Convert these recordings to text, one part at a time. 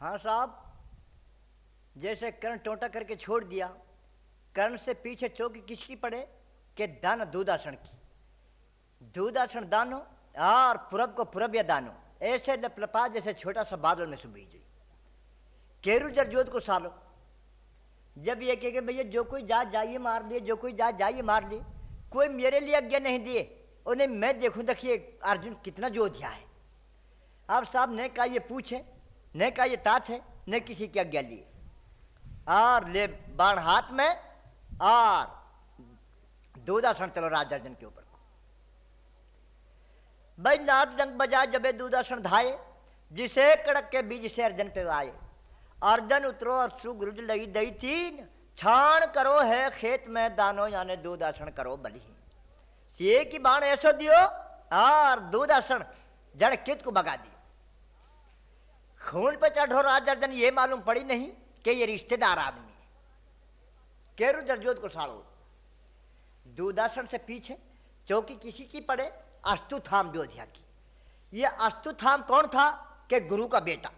हाँ साहब, जैसे कर्ण टोटा करके छोड़ दिया, कर्ण से पीछे चौकी किसकी पड़े? के दान दूधासन की। दूधासन दानो और पूरब को पूरब या दानो। ऐसे लपलपा जैसे छोटा सा बादल में सुबह गई केरू जरजोत को सालो। जब ये कहे भैया, जो कोई जा जाइए मार लिए जो कोई जा जाइए मार लिए कोई मेरे लिए आज्ञा नहीं दिए, उन्हें मैं देखूँ, देखिए, अर्जुन कितना जोधिया है। आप साहब ने कहा, ये पूछे ने कहा ये ताछ है, न किसी की आज्ञा लिए। और ले बाण हाथ में और दूधासन चलो राज अर्जन के ऊपर। भाई नाथ डंक बजा जबे दूधासन धाये, जिसे कड़क के बीज से अर्जन पे आए अर्जन उतरो और सुगरुज लगी दई तीन, छाण करो है खेत में दानो, यानी दूधासन करो बलि ये की बाण ऐसो दियो और दूधासन जड़ कित को भगा दियो खून पे चढ़ो राज अर्जन ये मालूम पड़ी नहीं कि ये रिश्तेदार आदमी है। केरु जरजोत को साड़ो दूधासन से पीछे, चौकी किसी की पड़े अस्तुथाम जोधिया की। ये अस्तुथाम कौन था कि गुरु का बेटा?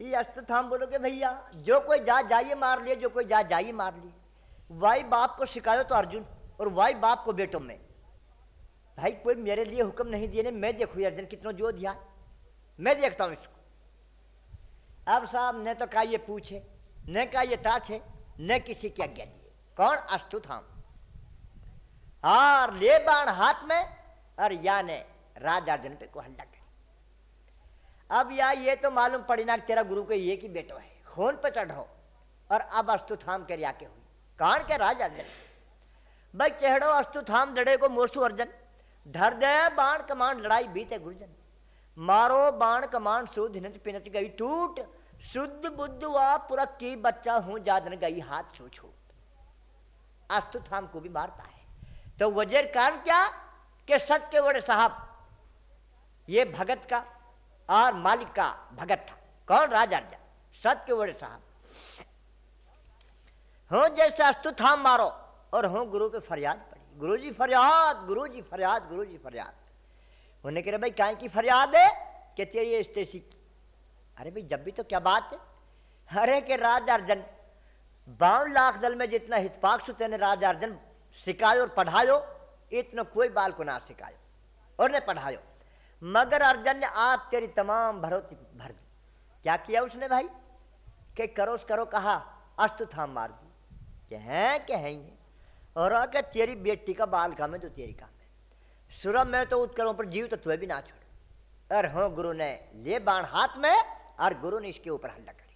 ये अस्तु अस्तुथाम बोलोगे भैया, जो कोई जा जाइए मार लिए, जो कोई जा जाइए मार लिए। वाई बाप को सिखायो तो अर्जुन, और वाई बाप को बेटों में? भाई, कोई मेरे लिए हुक्म नहीं दिए ने मैं देखू अर्जुन कितना जो दिया मैं देखता हूँ इसको। अब साहब, ने तो कहा ये पूछे, न कहा ये ताछे, न किसी की आज्ञा दिए। कौन अस्तुथाम और ले बाण हाथ में, और या ने राज अर्जुन पे को हल्ला कर अब या ये तो मालूम पड़ी ना तेरा गुरु को ये की बेटो है। खून पे चढ़ो, और अब अस्तु थाम कर आके हुई। कौन के राज अर्जन भाई चेहड़ो अस्तु थाम लड़े को मोसु अर्जन? धर दे बाण कमान लड़ाई बीते गुरजन। मारो बाण कमान सुध हिनच पिनच गई टूट। शुद्ध बुद्ध वा पुरक की बच्चा हूँ जादन गई हाथ छू छूट। अस्तु थाम को भी मारता है। तो वजर कारण क्या? कि सत के बड़े साहब, ये भगत का और मालिक का भगत था। कौन? राजा सत के बड़े साहब। हो, जैसे अस्तु थाम मारो, और हो गुरु पे फरियाद पड़ी। गुरु जी फरियाद गुरु जी फरियाद गुरु जी फरियाद। उन्हें कह रहे भाई काय की फरियाद है कि तेरी स्टेसी की अरे भाई, जब भी तो क्या बात है? अरे के राज अर्जन, बावन लाख दल में जितना हितपाक सुते ने, राज अर्जन, सिखायो और पढ़ायो, इतना कोई बाल को ना सिखायो और ने पढ़ायो। मगर अर्जन ने आप तेरी तमाम भरोती भर दी। क्या किया उसने भाई? के करो करो कहा, अस्तु थाम मार दी। कि हैं कि हैं और तेरी बेटी का बाल काम है तो तेरी काम सुरम में तो उत्करों पर जीव तो तुम्हें भी ना छोड़। और हो, गुरु ने ले बाण हाथ में और गुरु ने इसके ऊपर हल्ला करी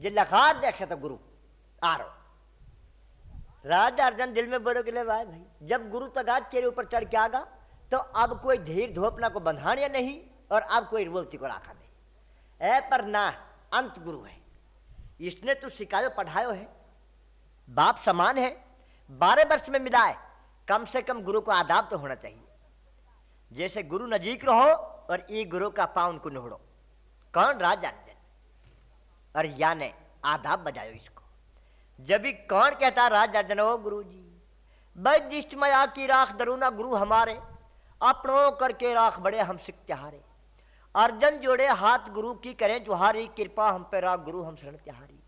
जे लखा देखे तो गुरु, आरो। राजा अर्जन दिल में बोलो के ले भाई भाई जब गुरु तगाज तेरे ऊपर चढ़ के आगा तो अब कोई धीर धोपना को बंधानिया नहीं, और अब कोई बोलती को राखा नहीं। ए पर ना, अंत गुरु है। इसने तो सिखायो, पढ़ायो है। बाप समान है। बारह वर्ष में मिला है कम से कम गुरु को आदाब तो होना चाहिए। जैसे गुरु नजीक रहो और ई गुरु का पाउन को नोड़ो कौन राजा और या ने आदाब बजायो इसको। जब भी कौन कहता राज हो गुरु जी बैदिष्ट मया की राख दरुना गुरु हमारे, अपनों करके राख बड़े हम सिख त्यारे अर्जन जोड़े हाथ गुरु की करें जुहारी, कृपा हम पे राख गुरु हम शरण त्यारी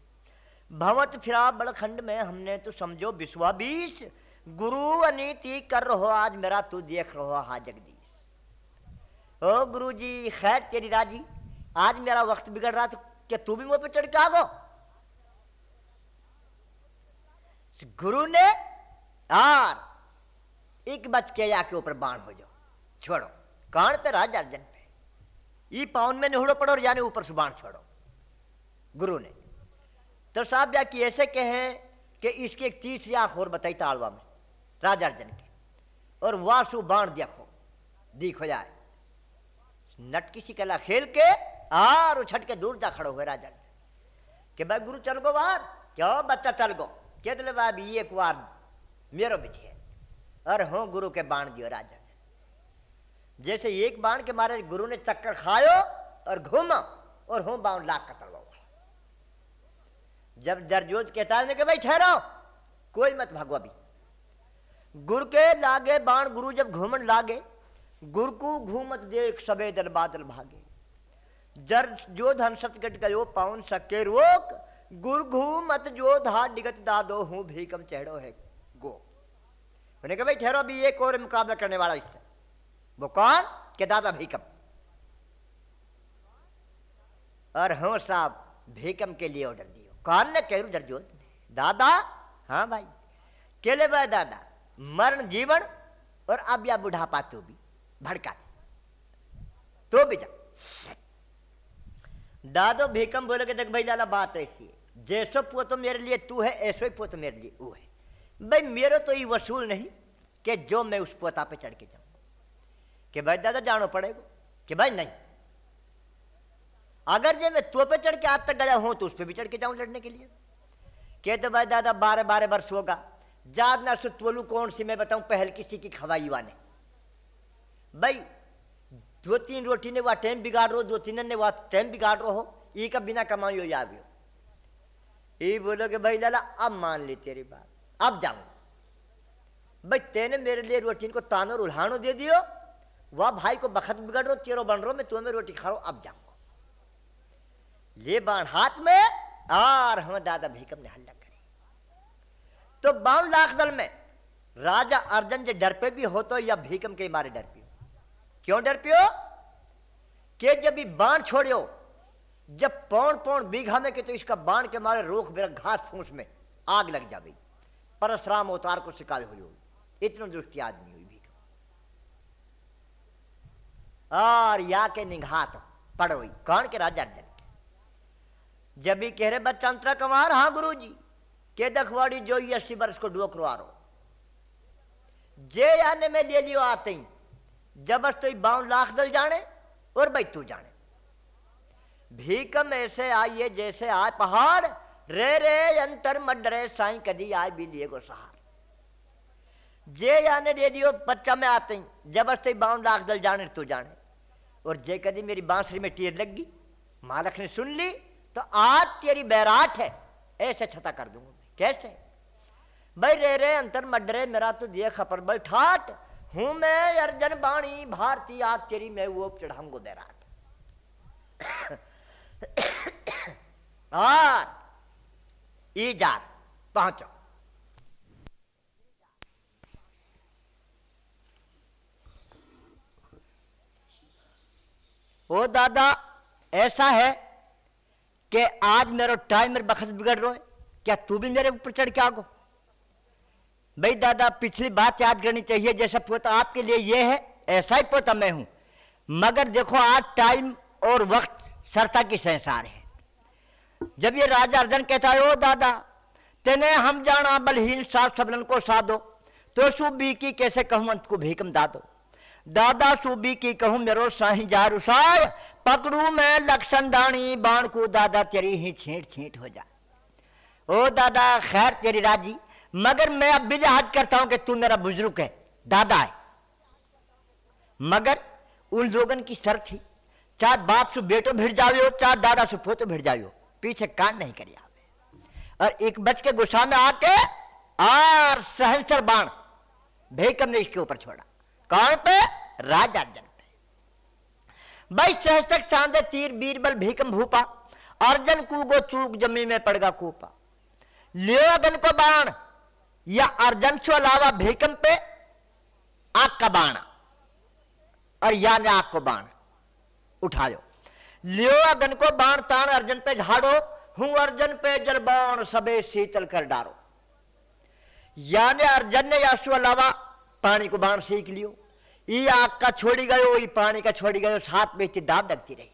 भवत फिरा बड़खंड में हमने तो समझो विश्वा बीस गुरु अनीति कर रहो आज, मेरा तू देख रहो हा जगदीश। ओ गुरु जी खैर तेरी राज़ी, आज मेरा वक्त बिगड़ रहा तो क्या तू भी मुँह पे चढ़ के आ गो? गुरु ने और एक बच के या के ऊपर बाण हो जाओ। छोड़ो, कान पे राज अर्जन पे। ई पाउन में निहुड़ो पड़ो और यानी ऊपर से बाण छोड़ो। गुरु ने तो साहब या कि ऐसे कहे कि इसकी एक तीसरी आँख और बताई तालवा में। राज अर्जन के। और वासु बाण देखो, दिख जाए। नट किसी कला खेल के आर उछट के दूर जा खड़ो हुए राजा कि भाई गुरु चल गो बार क्यों बच्चा चल गो? कह दिले, भाई एक बार मेरो बिछे और हो गुरु के बाण दियो राजा जैसे एक बाण के मारे गुरु ने चक्कर खायो और घूमा, और हो बाण लाख का तलवा जब दरजोत कहता है कि भाई ठहरो कोई मत भागो अभी। गुरु के लागे बाण गुरु जब घूमन लागे, गुरु को घूमत देख सबे दल बादल भागे। जर जो धन सत कट गयो पाउन सके रोक, गुर घू मत जो धा डिगत दादो हूँ भीकम चढ़ो है गो। उन्हें कहा, भाई ठहरो अभी, एक और मुकाबला करने वाला इससे। वो कौन? के दादा भीकम और हो साहब भीकम के लिए ऑर्डर दियो। कौन ने कह दरजोत दादा? हाँ भाई, केले भाई दादा। मरण जीवन और अब या बुढ़ापा तो भी, भड़का तो भी जा। दादो भीकम बोले कि देख भाई लाला, बात ऐसी है। जैसो पोतो मेरे लिए तू है, ऐसो ही पोतो मेरे लिए वो है। भाई मेरे तो ये वसूल नहीं कि जो मैं उस पोता पे चढ़ के जाऊँ। कि भाई दादा जानो पड़ेगा, कि भाई नहीं। अगर जो मैं तो पे चढ़ के आज तक गया हूँ तो उस पर भी चढ़ के जाऊँ लड़ने के लिए। कहते भाई दादा बारह बारह वर्ष होगा जाद ना सुतवलू कौन सी, मैं बताऊँ पहल किसी की खवाई वाने भाई दो तीन रोटी ने वह टाइम बिगाड़ रो दो तीन ने वह टाइम बिगाड़ रो हो ये का बिना कमाई हो जावियो ये बोलो कि भाई लाला, अब मान ली तेरी बात, अब जाऊँ। भाई, तेने मेरे लिए रोटी को तानो उल्हानो दे दियो, वह भाई को बखत बिगड़ रो तेरो बन रो मैं तुम्हें रोटी खा रो अब जाऊँगा। ले बाण हाथ में और हम दादा भीकम ने हल्ला तो बावन लाख दल में, राजा अर्जन जो डर पे भी हो तो या भीकम के मारे डर पियो? क्यों डर पियो? के जब भी बाण छोड़ियो, जब पौन पौन बीघा में के तो इसका बाण के मारे रोक मेरा घास फूस में आग लग जाए परशुराम अवतार को शिकार हुई होगी। इतना दृष्टि आदमी हुई भीकम और या के निघात पड़ हुई। कौन के राजा अर्जन जब भी कह रहे, बच्चा, अंतरा कमार हाँ गुरु जी दखवाड़ी जो अस्सी वर्ष को डुओ करवारो। जे आने में ले लियो आते ही जबरस तो बावन लाख दल जाने और भाई तू जाने। भीकम ऐसे आइए, जैसे आए पहाड़, रे रे अंतर मडरे साई कदी आए भी लिए गो सहार। जे आने ले लियो बच्चा में आते ही जबरस तो बावन लाख दल जाने, तू जाने। और जे कदी मेरी बांसुरी में टीर लग गई, मालक ने सुन ली तो आज तेरी बैराट है, ऐसे छता कर दूँगा। कैसे? भाई रे रे, अंतर मडरे मेरा तो दिए खपर बल ठाट हूँ मैं अर्जन बाणी, भारती आज तेरी, मैं वो चढ़ाऊंगो बैराट और ईजार पहुंचो ओ दादा, ऐसा है कि आज मेरा टाइम मेरे बखत बिगड़ रहा है। क्या तू भी मेरे ऊपर चढ़ के आगो? भाई दादा, पिछली बात याद करनी चाहिए, जैसा पोता आपके लिए ये है, ऐसा ही पोता मैं हूँ। मगर देखो, आज टाइम और वक्त सरता की संसार है। जब ये राजा अर्जन कहता है, ओ दादा, तेने हम जाना, बलहीन साफ़ सबलन को साधो। तो सुबी की कैसे कहूँ, अंत को भीकम दादो। दादा, सूबी की कहूँ, मेरो साही उसाय पकड़ू मैं लक्षण दानी, बाण को, दादा तेरी ही छींट छींट हो जा। ओ दादा, खैर तेरी राज़ी, मगर मैं अब भी करता हूँ कि तू मेरा बुज़ुर्ग है, दादा है। मगर उन लोगन की शर्त थी चाहे बाप से बेटो भिड़ जाओ चाहे दादा से पोतो भिड़ जाओ, पीछे कान नहीं करिया और एक बच के गुस्सा में आके और सहनसर बाण, भेकम ने इसके ऊपर छोड़ा। कौन पे? राजा अर्जन पे। भाई सहसक सांदे तीर बीरबल भीकम भूपा, अर्जन कूगो चूक जमी में पड़गा कूपा। लियो को बाण या अर्जन से लावा भीकम पे आग का बाण। और या ने आग को बाण। उठायो। लियो अगन को बाण तान अर्जन पे झाड़ो, हूँ अर्जन पे जल बाण सबे शीतल कर डारो। या ने अर्जन ने यासु अलावा पानी को बाण सीख लियो। ये आग का छोड़ी गयो ये पानी का छोड़ी गयो, साथ में इतनी दाब लगती रही।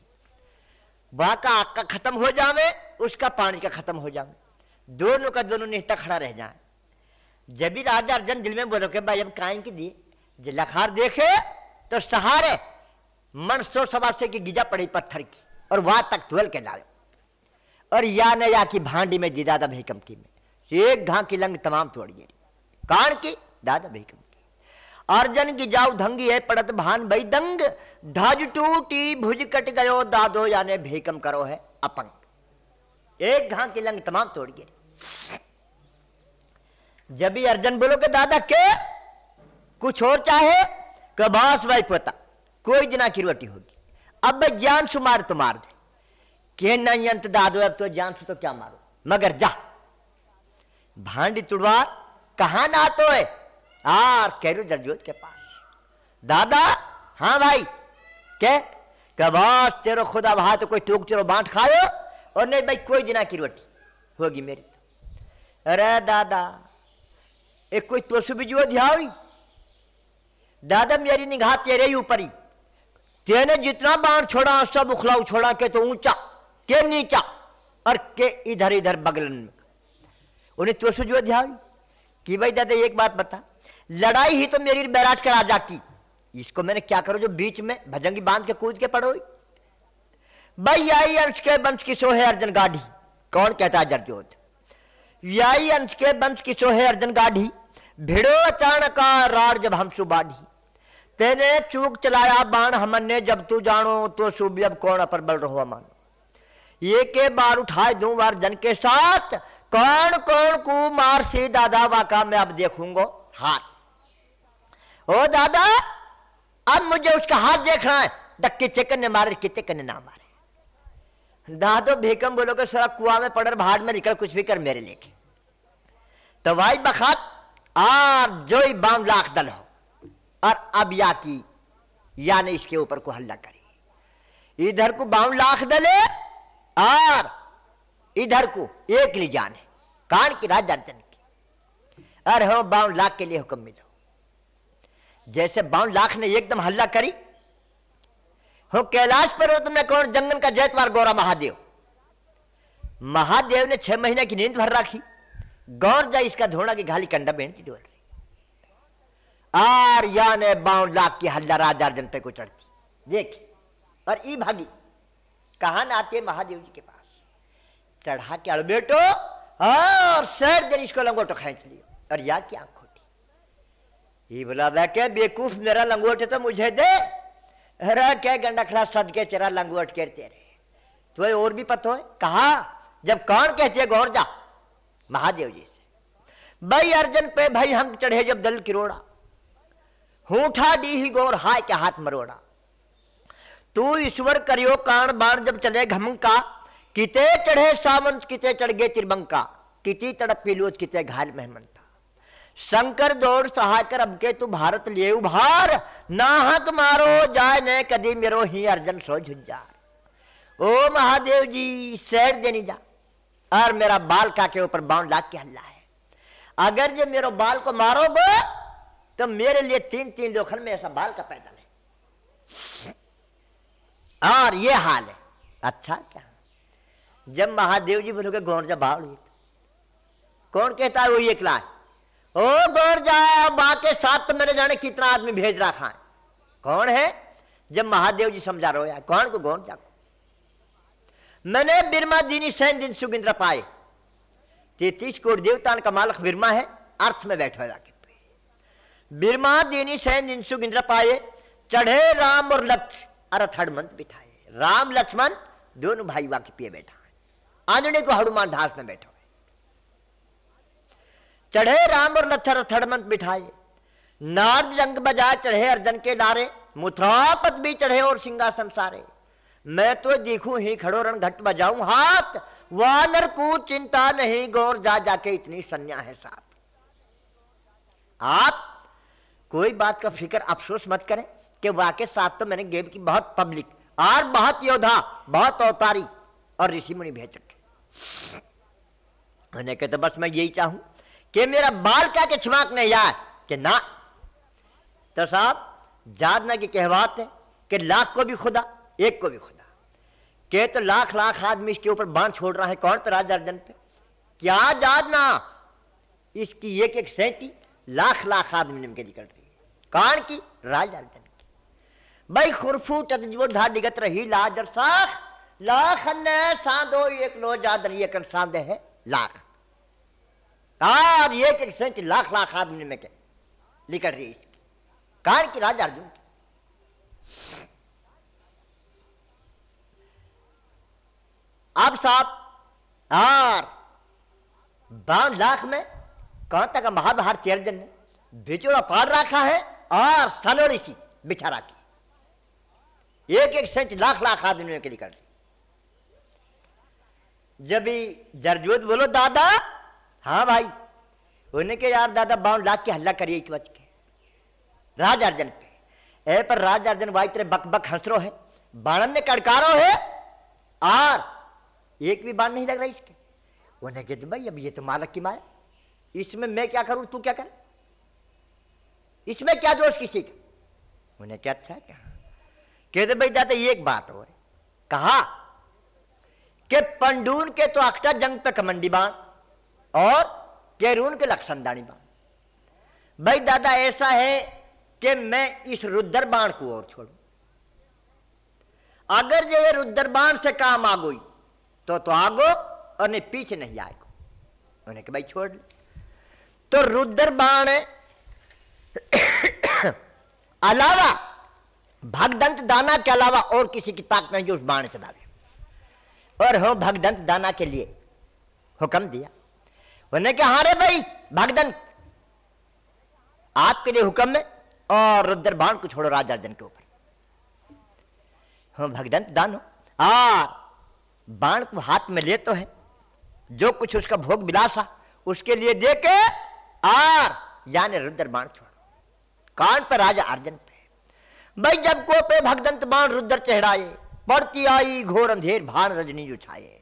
वहाँ का आग का खत्म हो जावे, उसका पानी का खत्म हो जावे। दोनों का दोनों निहता खड़ा रह जाए। जब भी राजा अर्जन दिल में बोलो के भाई, अब कायम की दी। लखार देखे तो सहारे, मन सो सवा से की गिजा पड़ी पत्थर की, और वहाँ तक धुल के डाले। और या न या की भांडी में दी दादा भीकम की में एक घा की लंग तमाम तोड़ गई कान की? दादा भीकम अर्जन की जाऊ धंगी है पड़त भान भई दंग। धज टूटी, भुज कट गयो, दादो याने भेकम करो है अपंग। एक घा की लंग तमाम तोड़ गए जब भी अर्जन बोलो के दादा, के? कुछ और चाहे? कबास भाई पोता, कोई दिना की रोटी होगी। अब भाई ज्ञान सुमार तो मार दे। के नहीं अंत दादो, अब तो जान तो क्या मारो? मगर जा। भांडी तुड़वा कहा ना तो है? आर कैरू जरजोत के पास। दादा हाँ भाई, के? कबास तेरो खुदा भा तो कोई टूक चलो बांट खायो। और नहीं भाई कोई दिना की रोटी होगी मेरी तो अरे दादा एक कोई तो भी जो ध्यावी दादा मेरी निगाह तेरे ही ऊपर ही तेने जितना बाढ़ छोड़ा सब उखलाऊ छोड़ा के तो ऊँचा के नीचा और के इधर इधर बगलन में उन्हें तो जो ध्यावी कि भाई दादा एक बात बता लड़ाई ही तो मेरी बैराट के राजा की इसको मैंने क्या करो जो बीच में भजंगी बाँध के कूद के पड़ो भाई आई अंश के वंश की सोहे अर्जन गाढ़ी। कौन कहता है जरजोत? याई अंश के वंश की सोहे अर्जन गाढ़ी। भिड़ो अचानक राड़ जब हम सुबाढ़ी। तेने चूक चलाया बाण हमने, जब तू जानो तो सुब जब कौन अपर बल रहो मान ये के बार उठाए दू बार जन के साथ, कौन कौन को मार सी दादा वाका मैं अब देखूँगा? हाथ ओ दादा, अब मुझे उसका हाथ देखना है। डक्के चेकन ने मारे कितने कने ना मारे। दादो भेकम बोलो कि सरा कुआ में पड़र भाड़ में निकल, कुछ भी कर मेरे लेके। तो भाई बखात जो बाम लाख दल हो, और अब या की, या ने इसके ऊपर को हल्ला करी। इधर को बावन लाख दले और इधर को एक ली जाने, कान की राज जन की अरे हो बावन लाख के लिए हुक्म मिलो। जैसे बावन लाख ने एकदम हल्ला करी हो, कैलाश पर्वत में कौन जंगन का जैतवार गौरा महादेव? महादेव ने छह महीने की नींद भर रखी। गौर जा इसका धोना की घाली कंडा बेन की डोल आर या ने बावन लाख की हल्ला राजार्जन पे को चढ़ती देख, और ई भागी, कहा आते महादेव जी के पास? चढ़ा के अड़बेटो और सर दिन इसको लंगोटो खेच लियो और या की आँख खोटी। ये बोला क्या बेकूफ मेरा लंगोट तो मुझे दे। अरे क्या गंडा खला सद के तेरा लंगोट के तेरे। तो और भी पता है? कहा? जब कौन कहते गौर जा। महादेव जी से। भाई अर्जन पे भाई हम चढ़े जब दल किरोड़ा हूठा दी ही गौर हाय के हाथ मरोड़ा तू ईश्वर करियो कान बाण जब चले घम का किते चढ़े सामंत, किते चढ़ गए तिरबंका। किती तड़प पिलोत, किते घायल मेहमनता शंकर दौड़ सहाकर अब के तू भारत लिए उभार। नाहक मारो जाए ने कदी मेरो ही अर्जन सो झुंजार। ओ महादेव जी, सैर देनी जा। और मेरा बाल का के ऊपर बाउंड लाख के हल्ला है। अगर जो मेरे बाल को मारोगे तो मेरे लिए तीन तीन लोखन में ऐसा बाल का पैदल है। और ये हाल है। अच्छा क्या? जब महादेव जी बोलोगे, गौर जा बाढ़ हुई कौन कहता है वो एक लाख ओ गौर जा बा के साथ तो मैंने जाने कितना आदमी भेज रखा है। कौन है? जब महादेव जी समझा रहे हो कौन को गौर जा मैंने बिरमा दीनी सैन दिन सुगिंद्र पाए। तैतीस कोट देवतान का मालक बिरमा है, अर्थ में बैठा जाके। बिरमा दीनी सैन दिन सुगिंद्र पाए, चढ़े राम और लक्ष्य अरथ हड़मंत बिठाए। राम, लक्ष्मण, दोनों भाई वाके पिए बैठा है। आंजने को हनुमान ढास में बैठा। चढ़े राम और लक्ष्मण रथ हड़मंत बिठाए। नारद रंग बजा चढ़े अर्जन के डारे मुथरापत भी चढ़े और सिंहासन सारे। मैं तो देखू ही खड़ो रण घट बजाऊं हाथ, वानर को चिंता नहीं, गौर जा जाके इतनी संज्ञा है साथ। आप कोई बात का फ़िक्र अफसोस मत करें कि वाके साथ तो मैंने गेम की बहुत पब्लिक, और बहुत योद्धा, बहुत अवतारी और ऋषि मुनि भेज रखे मैंने कहते बस मैं यही चाहूँ कि मेरा बाल का के छिमाक नहीं यार? कि ना। तो साहब जादना की कहवात है कि लाख को भी खुदा, एक को भी खुदा। के तो लाख लाख आदमी इसके ऊपर बाँध छोड़ रहा है, कौन पे राज अर्जन पे? क्या जादना इसकी एक एक सैंती लाख लाख आदमी निकल रही है कौन की? राज अर्जन की। भाई खुरफू तजो धा डिगत रही, लाजर साख। लाख ने सांदो एक नो जादर एक सांदे है, लाख। और एक एक सैंती लाख लाख आदमी में के निकल रही इसकी। कार की राजा अर्जुन की। अब साहब और बावन लाख में कहाँ तक महाभारत अर्जन ने बिचोड़ा पार रखा है और सलोड़ी सी बिछा रखी एक एक सेंच लाख लाख आदमियों के निकल रही। जब जरजोत बोलो, दादा हाँ भाई उन्हें के यार दादा बाउंड लाख के हल्ला करिए एक बच के। राज अर्जन पे। ए पर राज अर्जन भाई तेरे बक बक हंसरो है, बाणन ने कड़कारो है और एक भी बाण नहीं लग रहा इसके। उन्हें कहते, भाई, अब ये तो मालक की माया इसमें मैं क्या करूँ, तू क्या कर? इसमें क्या दोष किसी का? उन्हें क्या अच्छा क्या? कहते, भाई, दादा, एक बात हो। कहा कि पंडून के तो अक्टा जंग पे कमंडी बाण और केरून के लक्षणदानी बाण। भाई दादा, ऐसा है कि मैं इस रुद्र बाण को और छोड़ू। अगर ये रुद्र बाण से काम आ गई तो तो आगो और नहीं, पीछे नहीं आएगा। उन्हें भाई छोड़ ले तो रुद्र बाण अलावा, भगदंत दाना के अलावा और किसी की ताकत नहीं, जो उस बाण चलावे और हो, भगदंत दाना के लिए हुक्म दिया। उन्हें कहा रे भाई? भगदंत आपके लिए हुक्म है, और रुद्र बाण को छोड़ो राजा अर्जन के ऊपर। हो भगदंत दानो और बाण को हाथ में ले तो है। जो कुछ उसका भोग विलासा उसके लिए दे के और यानी रुद्र बाण छोड़ो। कान पर राजा अर्जन पे। भाई, जब को पे भगदंत बाण रुद्र चेहराए, पड़ती आई घोर अंधेर भान रजनी उछाए।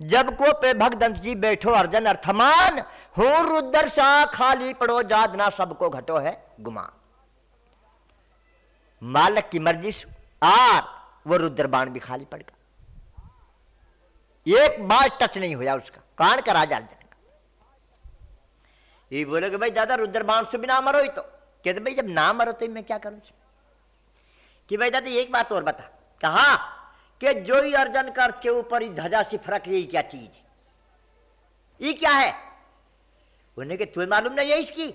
जब को पे भगदंत जी बैठो अर्जन अर्थमान हो रुद्र सा खाली पड़ो जादना सबको घटो है गुमा मालक की मर्ज़ी आर वो रुद्र बाण भी खाली पड़ गया एक बार टच नहीं हुआ उसका, कान का राजा अर्जन का। ये बोले कि भाई दादा रुद्र बाण से भी ना मरो ही तो। कहते भाई जब ना मरो तो मैं क्या करूँ कि भाई दादा एक बात और बता, कहा कि जो ही अर्जन कर के ऊपर ध्वजा से फरक रही क्या चीज़ है? ये क्या है? उन्हें कि तुम्हें मालूम नहीं है इसकी?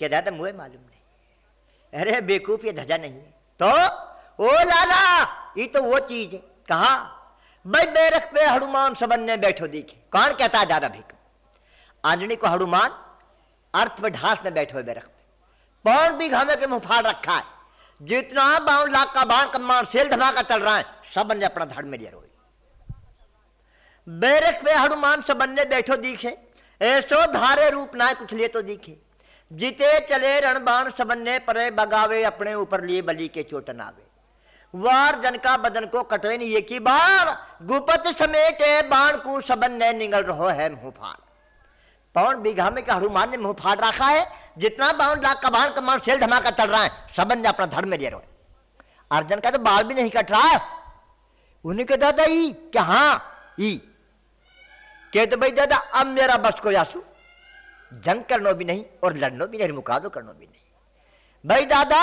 क्या दादा, मुझे मालूम नहीं अरे बेकूफ ये ध्वजा नहीं है। तो ओ लाला, ये तो वो चीज़ है। कहा भाई बेरख पे हनुमान सबन ने बैठो देखे। कौन कहता है दादा भीख आंजनी को हनुमान अर्थ में ढांस में बैठे बेरख पे पौन भी घामे के मुँह फाड़ रखा है। जितना बाउंड लाख का बाण कमान सेल धमाका चल रहा है। सबन ने अपना धड़ में लिया रोई। बैरक पे हनुमान सबन ने बैठो दिखे, ऐसो धारे रूप ना कुछ लिए तो दिखे। जीते चले रणबाण सबन ने परे बगावे, अपने ऊपर लिए बली के चोटन आवे वार जन का बदन को कटे नहीं की बार गुपत समेटे बाण को सबन ने निगल रहो है मुँह फाड़ पौन बीघा में का हनुमान ने मुँह फाड़ रखा है? जितना बाउंड लाख का बाण कमान सेल धमाका चल रहा है सबन ने अपना धड़ में लिया रोए। अर्जन का तो बाल भी नहीं कट रहा है। उन्हें के दादा ई क्या हाँ ई। कहते भाई दादा, अब मेरा बस को यासु जंग करनो भी नहीं और लड़नो भी नहीं मुकाबलो करनो भी नहीं। भाई दादा,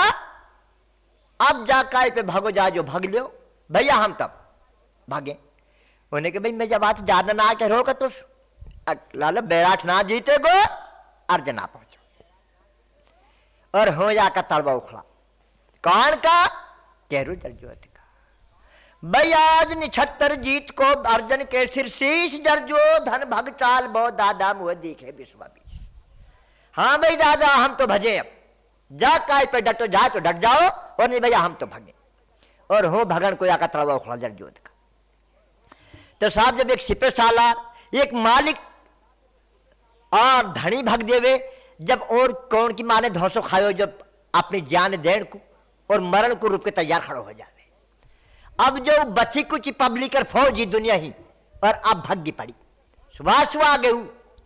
अब जा काय पे भागो, जा जो भाग लियो। भैया, हम तब भागे। उन्हें के भाई, मैं जब आज जाना ना आके रोका तुस लाल बैराठ ना जीते गो अर्जन पहुंचो। और हो जाकर का तलवा उखड़ा कौन का? केरू जर्जोत आज निछत्तर जीत को अर्जन के शीर्षीष जर्जो धन भग चाल बो, दादा मुह दिखे विश्वा बीच हाँ भाई दादा, हम तो भजे अब। जा काय पे डटो, जा तो डट जाओ, और नहीं भैया, हम तो भगे। और हो भगन को आका तलवा उखड़ा जर्जोत का। तो साहब, जब एक सिपे साला एक मालिक और धनी भग देवे, जब और कौन की माने धौसो खायो, जब अपनी जान देण को और मरण को रूप के तैयार खड़ो हो जावे अब जो बची कुछ पब्लिक और फौजी दुनिया ही और अब भग्गी पड़ी। वासु आ गए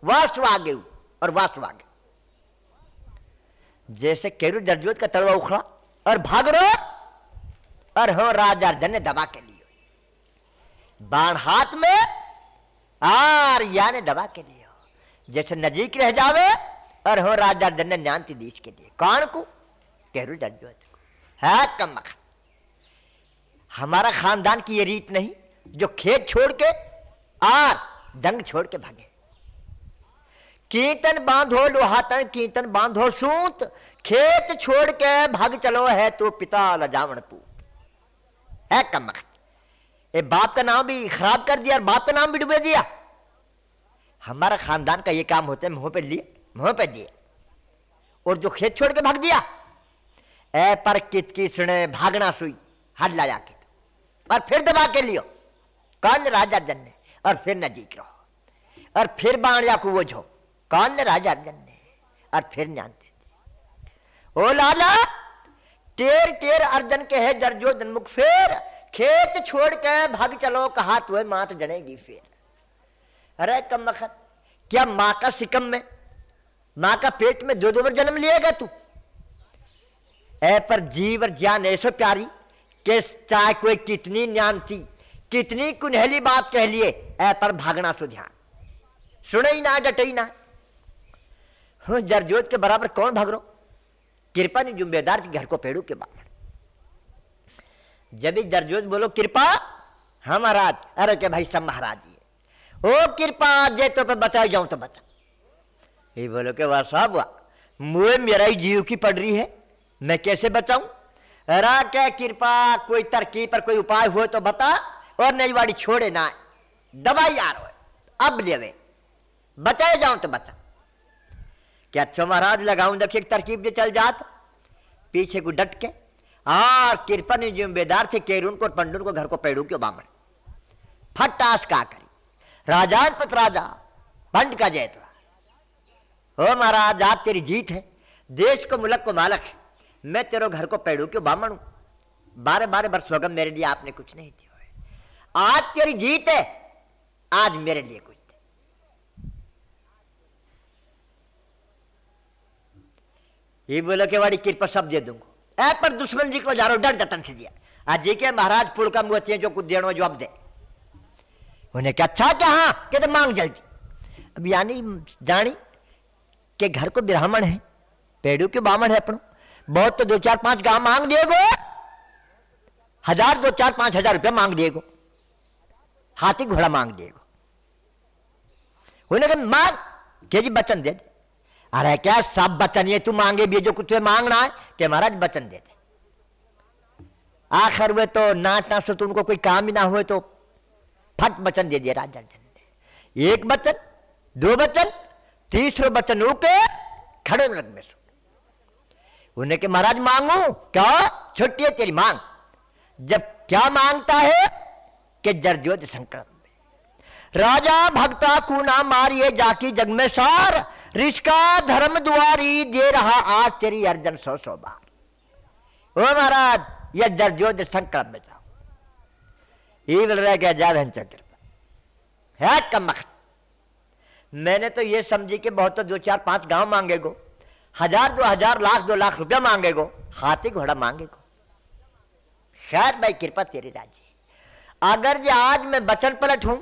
वासु आ गए और वासु आ गए जैसे केरू दर्जोत का तलवा उखड़ा, और भाग रो, और हो राजा अर्जन ने दबा के लिए। बाण हाथ में आर या ने दबा के लिए। जैसे नजीक रह जावे, और हो राजा अर्जन ने न्यांति देश के लिए। कौन को? केरू जर्जोत को। है कम हमारा खानदान की ये रीत नहीं, जो खेत छोड़ के और दंग छोड़ के भागे। कीर्तन बांधो लोहातन कीर्तन बांधो सूत, खेत छोड़ के भाग चलो है तो पिता लजावण पूत। है कम ये बाप का नाम भी खराब कर दिया और बाप का नाम भी डुबे दिया। हमारा खानदान का ये काम होता है, मुँह पे लिए, मुँह पे दिए। और जो खेत छोड़ के भाग दिया ए पर कित की सुने भागना सुई हल्ला जाके। और फिर दबा के लियो। कौन राजा जन ने? और फिर नजीक रहो और फिर बाणिया को वो झो कौन राजा अर्जन ने? और फिर जानते थे ओ लाला, टेर टेर अर्जन के है दर्जो दनमुख फेर, खेत छोड़ के भाग चलो, कहा तुम्हें मात जनेगी फिर। अरे कम वक्त क्या माँ का सिकम में, माँ का पेट में दो दो बार जन्म लिएगा तू? ऐ पर जीव और ज्ञान ऐसो प्यारी। कि चाहे कोई कितनी थी? कितनी कुनहली बात कह लिए? ऐ पर भागना सो ध्यान सुने ही ना, डटे ही ना। जरजोत के बराबर कौन भाग रो कृपा नहीं जुम्मेदार थी घर को पेड़ू के बाबर जब जरजोत बोलो, कृपा हाँ महाराज, अरे के भाई सब महाराज ये ओ कृपा, जे तो पे बताओ जाऊँ तो बता ये बोलो के वाह साहब, वाह। मुझे मेरा ही जीव की पड़ रही है। मैं कैसे बताऊँ रा क्या कृपा, कोई तरकीब पर कोई उपाय हो तो बता, और नहीं वाड़ी छोड़े ना। दवाई आ रहा अब ले बताए जाऊँ तो बता। क्या अच्छा महाराज, लगाऊँ देखिए तरकीब जो चल जात। पीछे को डट के और कृपा ने जिम्मेदार थे केरून को पंडुन को, घर को पेड़ू क्यों बामण फटास का करी। राजान पत राजा पंड का जयतवा हो महाराज आप तेरी जीत है। देश को मुलक को मालक है। मैं तेरे घर को पेड़ू क्यों बामण बारह बारह वर्ष होगा मेरे लिए आपने कुछ नहीं दिया आज तेरी जीत है, आज मेरे लिए कुछ ये बोलो के वाड़ी कृपा सब दे दूँगा। ऐ पर दुश्मन जी को जा जारो, डर जतन से दिया। आज जी के महाराज पुल का मुहती है जो कुछ देनो जवाब दे। उन्हें क्या अच्छा क्या? हाँ के तो मांग जल्दी। अब यानी जानी के घर को ब्राह्मण है, पेड़ू के बामण है अपनों। बहुत तो दो चार पाँच गाँव मांग दिएगो हज़ार दो चार पाँच हज़ार रुपया मांग दिएगो हाथी घोड़ा मांग दिएगो उन्हें मांग? के जी बचन दे दे। अरे क्या सब बचन ये तू मांगे भी जो कुछ मांगना है, कि महाराज बचन दे दे। आखिर वे तो नाच नाच तो उनको कोई काम ही ना हुए तो फट बचन दे दिया राजा ने। एक बचन, दो बचन, तीसरो बचन ओके खड़े लग में उन्हें के, महाराज, मांगू? क्या? छुट्टी है तेरी मांग? जब क्या माँगता है कि जरजोत में। राजा, भक्ता कूना मारिए, जाकी जग में सार। रिश्का, धर्म दुआरी दे रहा आज तेरी अर्जन सौ सौ बार। ओ महाराज यह जरजोत संकल्प में जाओ। बोल रहा क्या जा बहन कृपा है कम मैंने तो ये समझी कि बहुत तो दो चार पाँच गाँव मांगेगो। हज़ार दो हज़ार, लाख दो लाख रुपया मांगेगो। हाथी घोड़ा मांगेगो। खैर भाई कृपा तेरी राज़ी। अगर जो आज मैं बचन पलट हूँ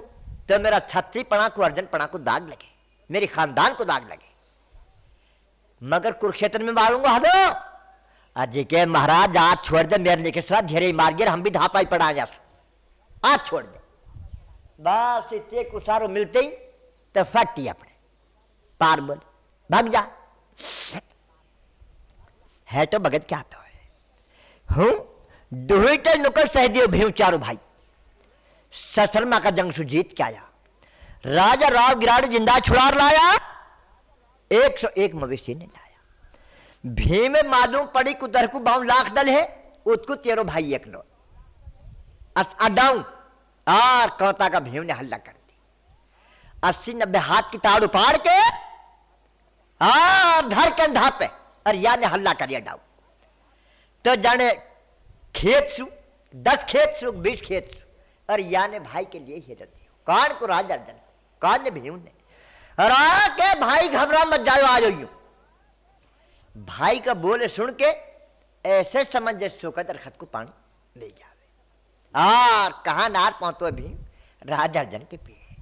तो मेरा छत्री पणा को अर्जन पणा को दाग लगे। मेरी खानदान को दाग लगे। मगर कुरुक्षेत्र में मारूँगा हलो अजय के महाराज, आज छोड़ दे, मेरे लेके साथ धीरे मार गए हम भी धापा पड़ा जा आज छोड़ दे। बस इतने कुसारो मिलते ही तो फटी अपने। पार बोल, भाग जा। है तो भगत क्या तो है? हूँ? दुहिटे नुकर सहदेव भी चारों भाई। ससरमा का जंग सुजीत क्या आया राजा राव गिराड़ ज़िंदा छुड़ा लाया, एक सौ एक मवेशी ने लाया। भीम मालूम पड़ी कुतर को बाउ लाख दल है उसको तेरो भाई एक नो। अडाऊ और कौता का भीम ने हल्ला कर दी अस्सी नब्बे हाथ की ताड़ उपाड़ के हाँ धर के पे और या ने हल्ला करिए डाउ। तो जाने खेत सु, दस खेत सु, बीस खेत सु, और या ने भाई के लिए ही रहती कौन को राजा जन कौन ने भीम ने रा के भाई घबरा मत जाओ, आ जाइयो। भाई का बोले सुन के ऐसे समझ जैसे सोकर खत को पानी ले जावे। आ कहा नार पहुंचो भी राजा जन के पिए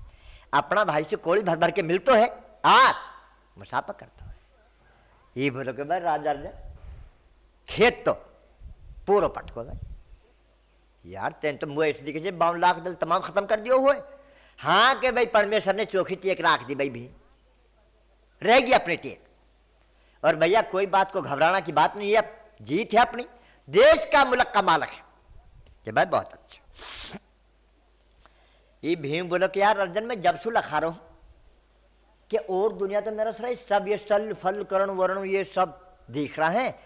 अपना भाई से कोड़ी भर भर के मिलतो है। आ मुसाफा करता ये बोलो कि भाई राजा ने खेत तो पूरा पटको भाई। यार, तेन तो मुझे इसलिए कि बावन लाख दल तमाम खत्म कर दियो हुए। हाँ के भाई परमेश्वर ने चौखी टेक राख दी भाई भी रहेगी अपनी टेक। और भैया, कोई बात को घबराना की बात नहीं है। जीत है अपनी। देश का मुल्क का मालक है। कि भाई बहुत अच्छा। ये भीम बोलो कि यार अर्जन में जब सु लखा रहा हूँ। कि और दुनिया तो मेरा सर सब, ये सल, फल, करण, वर्ण, ये सब दिख रहा है।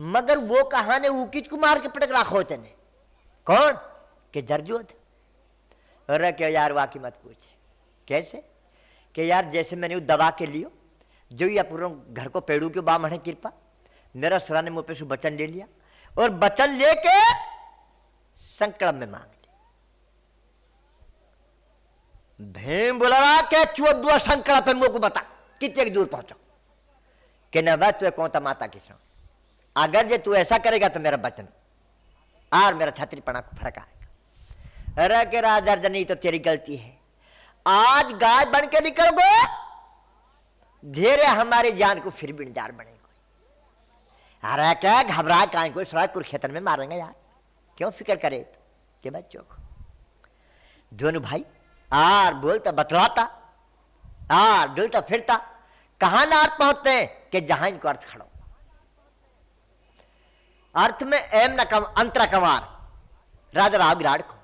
मगर वो कहानी ऊकिच को मार के पटक रखो तेने कौन? के जरजोत। अरे क्या यार वाकी मत पूछे। कैसे? कि यार, जैसे मैंने वो दबा के लियो, जो या पूरा घर को पेड़ू के बाम है कृपा, मेरा सरा ने मुँह पे बचन ले लिया, और बचन लेके संकल्प में मांग भीम बोला के चौदह संकल्प मुँह को बता कितने दूर पहुंचो कि न बस तुझे कौन माता किसान अगर जे तू ऐसा करेगा तो मेरा बचन और मेरा छात्री पड़ा फ़र्क आएगा अरे के राजा जनी तो तेरी गलती है आज गाय बन के निकल गो धीरे हमारी जान को फिर बिंजार बनेगा अरे क्या घबरा का कोई सड़ा कुरुक्षेत्र में मारेंगे यार क्यों फ़िक्र करे तो के बच्चों को दोनों भाई आर बोलता, बतलाता, आर डुलता फिरता। कहा ना अर्थ पहुँचते हैं? कि जहाँ इनको अर्थ खड़ो अर्थ में एम न कम, अंतरा कमार राजा राव विराट को।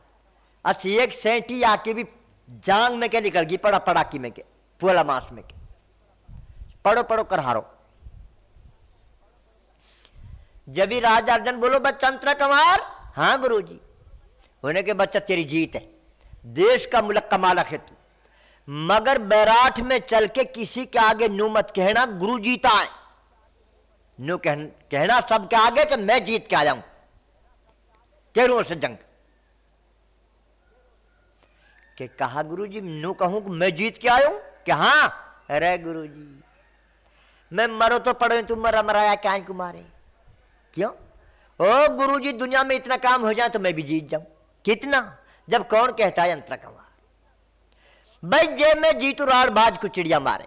अस एक सेंटी आके भी जांग में के निकल गई, पड़ा पड़ाकी में के पूरा मास में के। पढ़ो पढ़ो कर हारो। जब राजा अर्जन बोलो, बच्चा, अंतरा कमार हाँ गुरु जी होने के बच्चा, तेरी जीत है। देश का मुलक कमाला है तू। मगर बैराठ में चल के किसी के आगे नू मत कहना गुरु जीता है। नो कह, कहना सबके आगे कि मैं जीत के आया हूँ केरों से जंग। के कहा गुरु जी नो कहूँ कि मैं जीत के आया कि हाँ? अरे गुरु जी मैं मरो तो पड़ो तुम मरा मराया क्या को मारे क्यों? ओ गुरु जी दुनिया में इतना काम हो जाए तो मैं भी जीत जाऊँ। कितना? जब कौन कहता है अंतर कमार भाई, जे मैं जीतू राड़, बाज को चिड़िया मारे।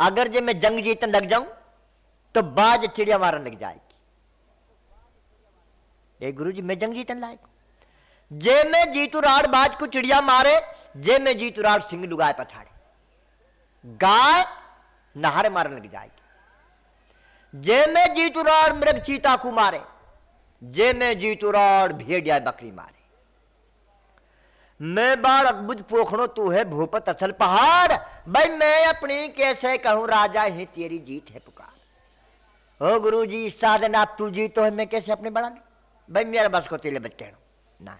अगर जे मैं जंग जीतने लग जाऊँ तो बाज चिड़िया मारने लग जाएगी। ए गुरु जी मैं जंग जीतने लायक जे मैं जीतू राड़, बाज को चिड़िया मारे, जे मैं जीतू राड़ सिंह लुगाए पछाड़े। गाय नहारे मारने लग जाएगी। जे मैं जीतू राड़, मृग चीता को मारे, जे मैं जीतू राड़ भेड़िया बकरी मारे। मैं बाड़ अद्भुत पोखड़ो तू है भूपत असल पहाड़। भाई, मैं अपनी कैसे कहूँ, राजा ही तेरी जीत है पुकार। ओ गुरु जी साधन आप तू जीतो है, मैं कैसे अपने बढ़ा भाई, मेरा बस को तेले बच्चे ना।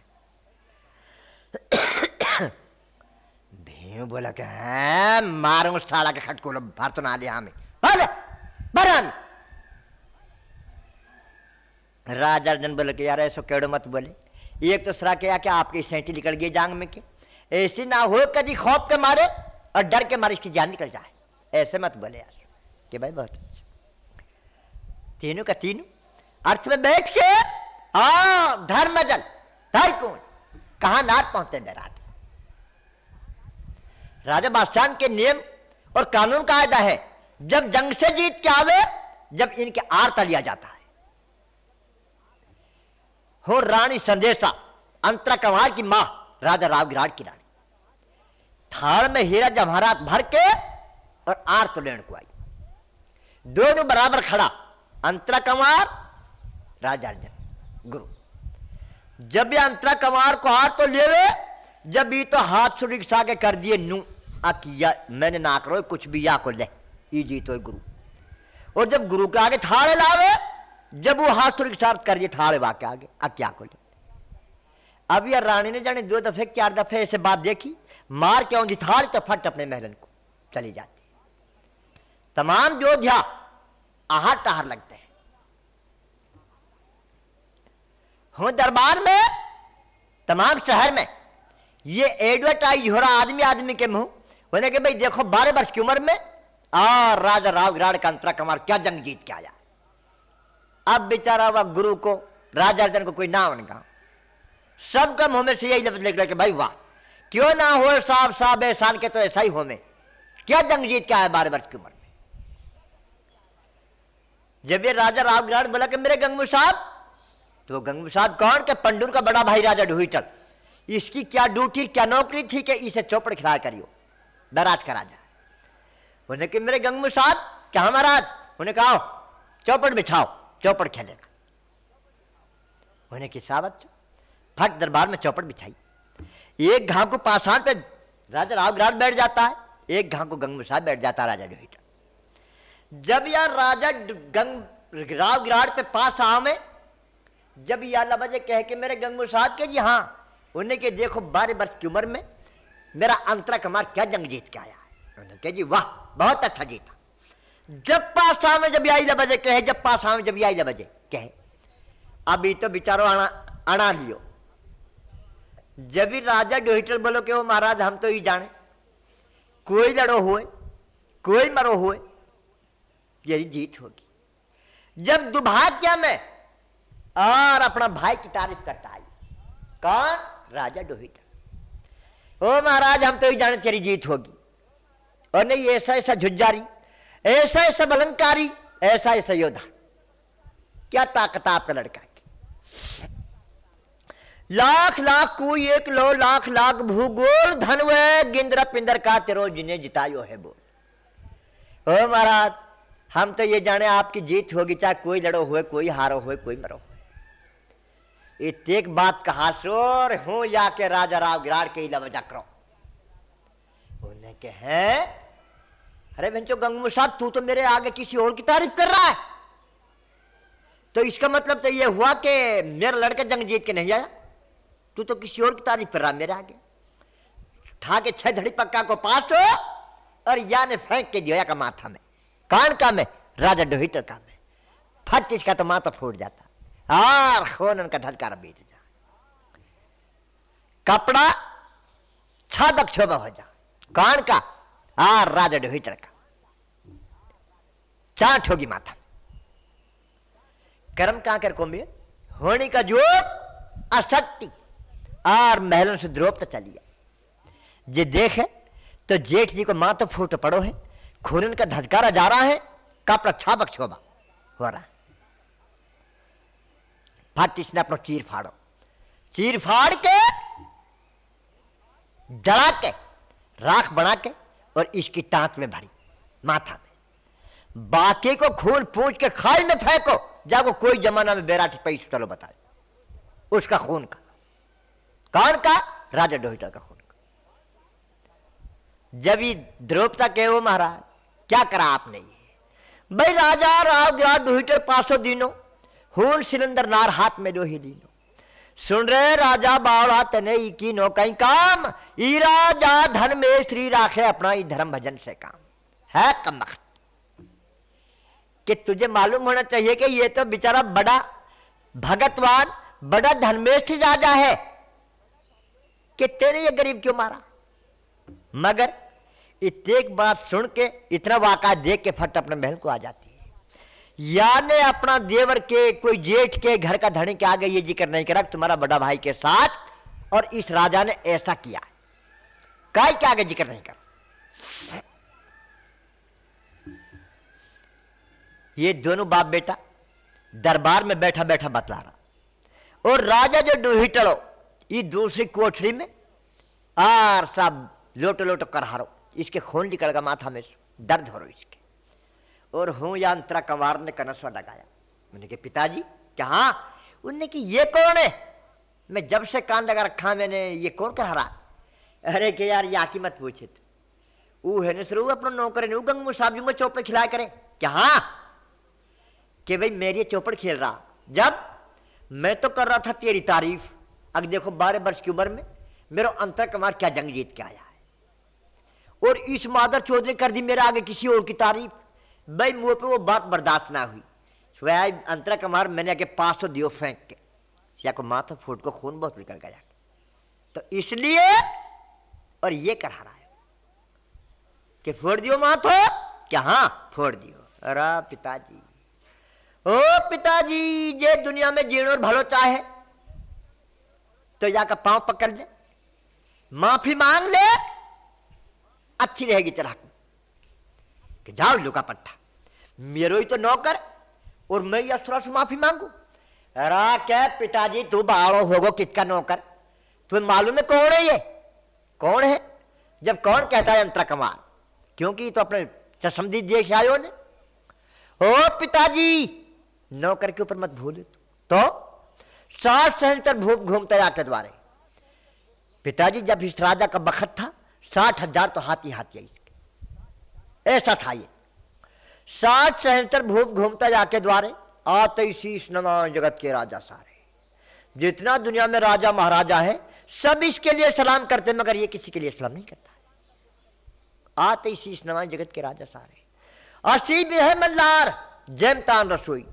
भीम बोला के, है मारूं साला के खटको लो भर तो ना लिया हमें। बोले बरन राजा अर्जन बोले कि, यार, ऐसा केड़ो मत बोले। एक तो सरा कि आपकी सेंटी निकल गई जांग में के। ऐसी ना हो कभी खौफ के मारे और डर के मारे इसकी जान निकल जाए। ऐसे मत बोले यार, कि भाई बहुत अच्छा। तीनों का तीनों। अर्थ में बैठ के आ धर्म जल धर कौन? कहा नाथ पहुँचते बैराट राजा बादशाह के नियम और कानून का आयदा है, जब जंग से जीत के आवे, जब इनके आर तलिया जाता है। हो रानी संदेशा अंतरा कंवार की माँ, राजा राव गिराट की रानी। थाल में हीरा जवाहरात भर के और आर तो लेने को आई। दोनों बराबर खड़ा अंतरा कंवार राजा अर्जन गुरु। जब ये अंतरा कंवार को आर तो ले जब ये तो हाथ से रिक्शा के कर दिए नू किया मैंने ना करो, कुछ भी या को ले, ये जी तो गुरु। और जब गुरु के आगे थाड़े लावे जब वो हाथ तुर साथ कर ये थाड़े वाके आगे। अब क्या को अब यार रानी ने जाने दो दफे, चार दफे ऐसे बात देखी, मार के आऊँगी थाड़ तो फट अपने महलन को, चली जाती। तमाम योद्धा आहर टहर लगते हैं। हूँ, दरबार में, तमाम शहर में, ये एडवर्टाइज हो रहा आदमी आदमी के मुँह होने के भाई देखो, बारह वर्ष की उम्र में, आ, राजा राव गिराड़ का अंतरा कमार, क्या जंग जीत के आया। अब बेचारा हुआ गुरु को, राजा अर्जन को कोई ना उनका सबका मुँह में से यही लफ्ज निकला कि भाई वाह, क्यों ना हो साहब साहब एहसान के तो ऐसा ही हो में क्या जंग जीत के आया बारह वर्ष की उम्र में? जब ये राजा राव गिराड़ बोला कि मेरे गंगू साहब तो गंगू साहब कौन के पंडूर का बड़ा भाई राजा ढूचल इसकी क्या ड्यूटी, क्या नौकरी थी कि इसे चौपड़ खिला करियो? दराज का राजा। उन्हें कि मेरे गंगू साहब, क्या महाराज उन्हें कहा चौपड़ बिछाओ। चौपड़ खेलेगा होने की सावत फट दरबार में चौपड़ बिछाई। एक घाव को पासान पे राजा राव गिराट बैठ जाता है। एक घाव को गंग साहब बैठ जाता है राजा जोहिटा जब यार राजा गंग राव गिराट पे पास आ में जब यह अल्लाह बजे कह के मेरे गंगू साहब के जी हाँ उन्हें के देखो, बारह वर्ष की उम्र में मेरा अंतरा कमार क्या जंग जीत के आया है? उन्होंने कहा, जी वाह, बहुत अच्छा जीता। जब पासा में जब आई बजे, कहे, जब पासा में जब आई बजे, कहे। अभी तो बिचारो अणा लियो। जब राजा डोहिटल बोलो कि वो महाराज, हम तो ही जाने। कोई लड़ो हुए, कोई मरो हुए यही जीत होगी। जब दुर्भाग्य में और अपना भाई की तारीफ़ करता आई कौन? राजा डोहिटल ओ महाराज, हम तो ही जाने, तेरी जीत होगी। और नहीं, ऐसा ऐसा झुज्जारी ऐसा ऐसा बलंकारी, ऐसा ऐसा योद्धा। क्या ताकत आपका लड़का की? लाख लाख कोई एक लो, लाख लाख भूगोल धन व गिंद्र पिंदर का तेरो जिन्हें जितायो है बोल ओ महाराज, हम तो ये जाने आपकी जीत होगी, चाहे कोई लड़ो हुए, कोई हारो हुए, कोई मरो एक बात कहा शोर हूँ या के राजा राव गिराड़ के लवजा करो। उन्हें के हैं अरे बहन गंगू साहब तू तो मेरे आगे किसी और की तारीफ़ कर रहा है। तो इसका मतलब तो ये हुआ कि मेरा लड़का जंग जीत के नहीं आया। तू तो किसी और की तारीफ़ कर रहा मेरे आगे। ठा के छह धड़ी पक्का को पास हो, और या ने फेंक के दिया का माथा में। कान का में, राजा डोहिटर का में। फट इसका तो माथा फूट जाता। आर खून उनका धलकार बीत जा। कपड़ा छाबक छोबा हो जा। कान का आर राजा डोहिटर का। चाट होगी माथा। कर्म कहाँ कर को होनी का जो असक्ति और महलों से द्रोप तो चलिया जे देखे तो जेठ जी को माँ तो फूट पड़ो है। खून का धधकारा जा रहा है। कपड़ा छापक छोबा। हो रहा फाटिस ने अपना चीर फाड़ो। चीर फाड़ के, डरा के, राख बना के और इसकी टांक में भरी, माथा में। बाकी को खून पूछ के खाई में फेंको जाको कोई जमाना में बेराटी पैसे चलो बता उसका खून का। कौन का? राजा डोहिटा का खून का। जब ये द्रौपदा के वो महाराज, क्या करा आपने ये? भाई राजा राव गिरा डोहिटर पासो दिनो, खून सिलेंडर नार हाथ में दो ही दिनो। सुन रहे राजा बावड़ा, तने की नो कहीं काम। ई राजा धन में श्री राखे अपना ई धर्म भजन से काम। है कम कि तुझे मालूम होना चाहिए कि ये तो बेचारा बड़ा भगतवान, बड़ा धर्मेश राजा है। कि तेरे ये गरीब क्यों मारा? मगर इतने बात सुन के, इतना वाका देख के फट अपने महल को आ जाती। या ने अपना देवर के, कोई जेठ के घर का धनी के आगे ये ज़िक्र नहीं करा तुम्हारा बड़ा भाई के साथ और इस राजा ने ऐसा किया। काय के आगे ज़िक्र नहीं कर? ये दोनों बाप बेटा दरबार में बैठा बैठा बतला रहा। और राजा जो डूहिटड़ो ये दूसरी कोठरी में आर सब लोटो लोटो कर हारो। इसके खून निकल का माथा में दर्द हो रहा और हूँ या अंतरा कंवार ने कनसवा डगाया। मैंने कहा, पिताजी, क्या हाँ? उनने कि ये कौन है? मैं जब से कान लगा रखा मैंने, ये कौन कर रहा? अरे के यार, या की मत पूछे वो है न अपना नौकर है गंगू साहब जी में चौपड़ खिलाया करे। क्या हाँ? कि भाई, मेरी चौपड़ खेल रहा। जब? मैं तो कर रहा था तेरी तारीफ़। अब देखो, बारह वर्ष की उम्र में मेरा अंतर कमार क्या जंग जीत के आया है? और इस मादर चौधरी कर दी मेरे आगे किसी और की तारीफ़। भाई, मुँह पे वो बात बर्दाश्त ना हुई। स्वयं अंतरा कमार मैंने आगे पास तो दियो फेंक के। या को माथा फूट को खून बहुत निकल गया। तो इसलिए, और ये करा रहा है कि फोड़ दियो माथो क्या हाँ फोड़ दियो। अरे पिताजी। ओ पिताजी ये दुनिया में जीण और भलो चाहे तो जाकर पाँव पकड़ ले, माफ़ी मांग ले, अच्छी रहेगी तेरा कि जाओ लुका पट्टा। मेरो ही तो नौकर, और मैं अस्त्रा से माफ़ी मांगू। अरा क्या पिताजी, तू बाड़ो होगो किसका नौकर? तुम्हें मालूम है कौन है ये? कौन है? जब कौन कहता है अंतरा कमार क्योंकि तो अपने चशमदी देश आयो ने। ओ पिताजी, नौकर के ऊपर मत भूले तो। साठ सहस्तर भूप घूमते आके द्वारे। पिताजी, जब इस राजा का बखत था, साठ हज़ार तो हाथी हाथी आई। ऐसा था ये। साठ सहस्तर भूप घूमता जाके द्वारे, आते शीश नमा जगत के राजा सारे। जितना दुनिया में राजा महाराजा है, सब इसके लिए सलाम करते, मगर ये किसी के लिए सलाम नहीं करता। आते इसी नवान जगत के राजा सारे। असी भी है मल्लार जैन तान रसोई।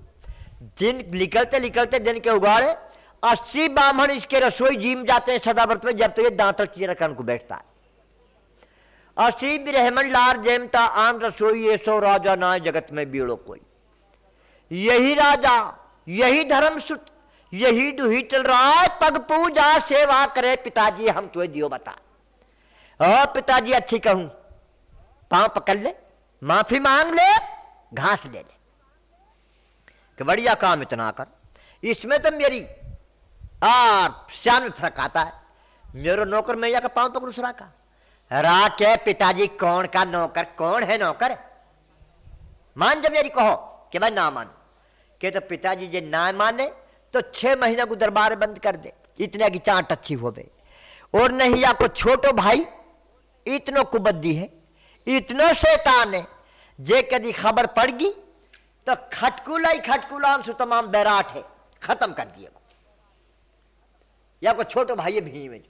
दिन निकलते निकलते दिन के उगाड़े अस्सी ब्राह्मण इसके रसोई जीम जाते हैं सदाव्रत में, जब तो ये दांत चीर रखकर उनको बैठता है। अस्सी रहमन लार जेमता आन रसोई ये सो राजा ना जगत में बीड़ो कोई। यही राजा, यही धर्म सुत यही डुही चल रहा है, पग पूजा सेवा करे पिताजी, हम तुम्हें दियो बता। पिताजी, अच्छी कहूँ, पाँव पकड़ ले, माफ़ी मांग ले, घास ले ले। कि बढ़िया काम इतना कर, इसमें तो मेरी और श्याम फ़र्क आता है। मेरे नौकर मैया का पाँव पकड़ दूसरा का रा के पिताजी, कौन का नौकर, कौन है नौकर? मान जब मेरी कहो कि भाई ना मान। के तो पिताजी, जे ना माने तो छह महीना को दरबार बंद कर दे। इतने की चाट अच्छी हो गई और नहीं, या को छोटो भाई, इतनो कुबद्दी है, इतनो शैतान है। जे कदी खबर पड़ गई तो खटकुला ही खटकुला सु तमाम बैराट है। खत्म कर दिए या को छोटो भाई भी में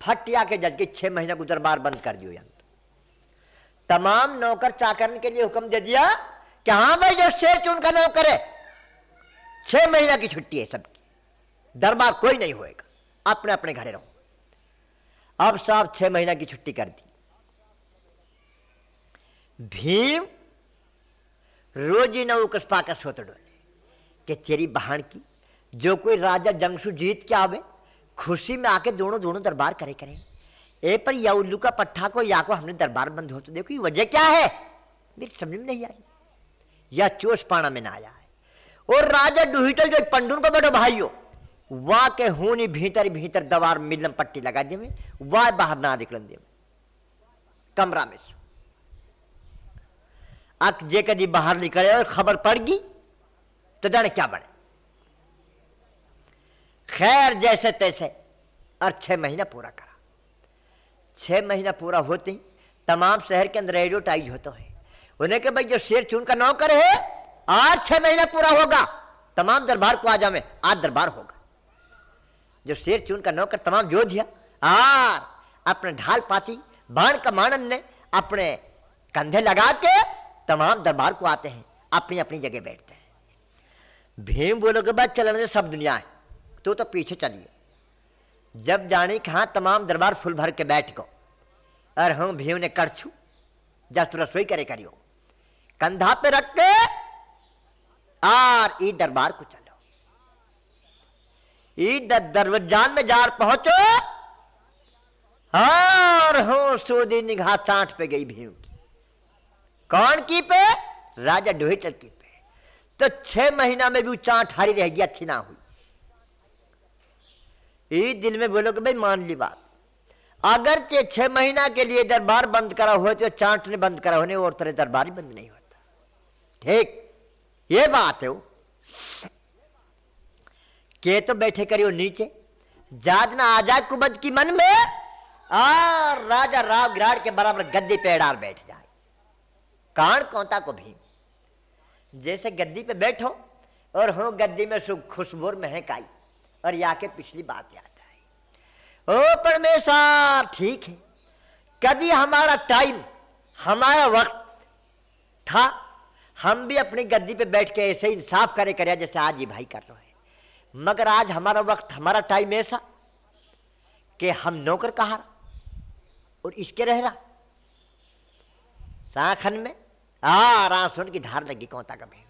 फटिया के जज के छह महीना को दरबार बंद कर दियो यंत्र। तमाम नौकर चाकरन के लिए हुक्म दे दिया कि हाँ भाई, जो चुन का नौकर है, छह महीना की छुट्टी है सबकी। दरबार कोई नहीं होएगा, अपने अपने घरे रहो। अब साहब छह महीना की छुट्टी कर दी। भीम रोजी न उकस पाकस होते डोले कि तेरी बहन की, जो कोई राजा जंगसू जीत के आवे खुशी में आके दोनों दोनों दरबार करे करें। ए पर या उल्लू का पट्टा को या को हमने दरबार बंद हो तो देखो, ये वजह क्या है? मेरी समझ में नहीं आई। या चोस पाना में ना आया है। और राजा डुहिटल जो पंडून को बैठो, भाइयों, वहाँ के हूनी भीतर भीतर दवार मिलम पट्टी लगा दे में वह बाहर ना निकलन दे कमरा में अक जे कदी बाहर निकले और खबर पड़ गई तो जाने क्या बने? खैर जैसे तैसे। और छह महीना पूरा करा। छह महीना पूरा होते ही तमाम शहर के अंदर एडवर्टाइज होता है। उन्हें के भाई, जो शेर चुन का नौकर है, आज छह महीना पूरा होगा। तमाम दरबार को आ जावे आज दरबार होगा। जो शेर चुन का नौकर तमाम जोधिया आर, अपने ढाल पाती, बाण का कमानन ने अपने कंधे लगा के तमाम दरबार को आते हैं अपनी अपनी जगह बैठते हैं। भीम बोलो के बाद चलने सब दुनिया है। तो तो पीछे चलिए जब जाने कहा तमाम दरबार फुल भर के बैठ गो। और हम भीम ने कड़छू जब तू रसोई करे करियो। कंधा पे रख के आर ई दरबार को चलो। ई दरवाजान में जार पहुंचो। और हो सोदी निगाह चांट पे गई भीम की। कौन की पे? राजा डोहिटर की पे। तो छह महीना में भी चांट हारी रह रहेगी अच्छी ना हुई। ये दिल में बोलो कि भाई मान ली बात। अगर चे छह महीना के लिए दरबार बंद करा हुआ तो चांट ने बंद करा होने और तरह दरबार ही बंद नहीं होता। ठीक, ये बात है वो। के तो बैठे करियो नीचे। जाद ना आजा कुबद की मन में आ राजा राव गिराड़ के बराबर गद्दी पे डाल बैठ जाए। कान कौता को भी जैसे गद्दी पे बैठो, और हो गद्दी में सुख खुशबूर महक आई। और या के पिछली बात याद आई। ओ परमेश्वर, ठीक है। कभी हमारा टाइम हमारा वक्त था, हम भी अपनी गद्दी पे बैठ के ऐसे इंसाफ करे करे जैसे आज ये भाई कर रहे हैं। मगर आज हमारा वक्त, हमारा टाइम ऐसा कि हम नौकर कहा और इसके रह रहा। साखन में, आ, रहा सुन की धार लगी कौन तक भी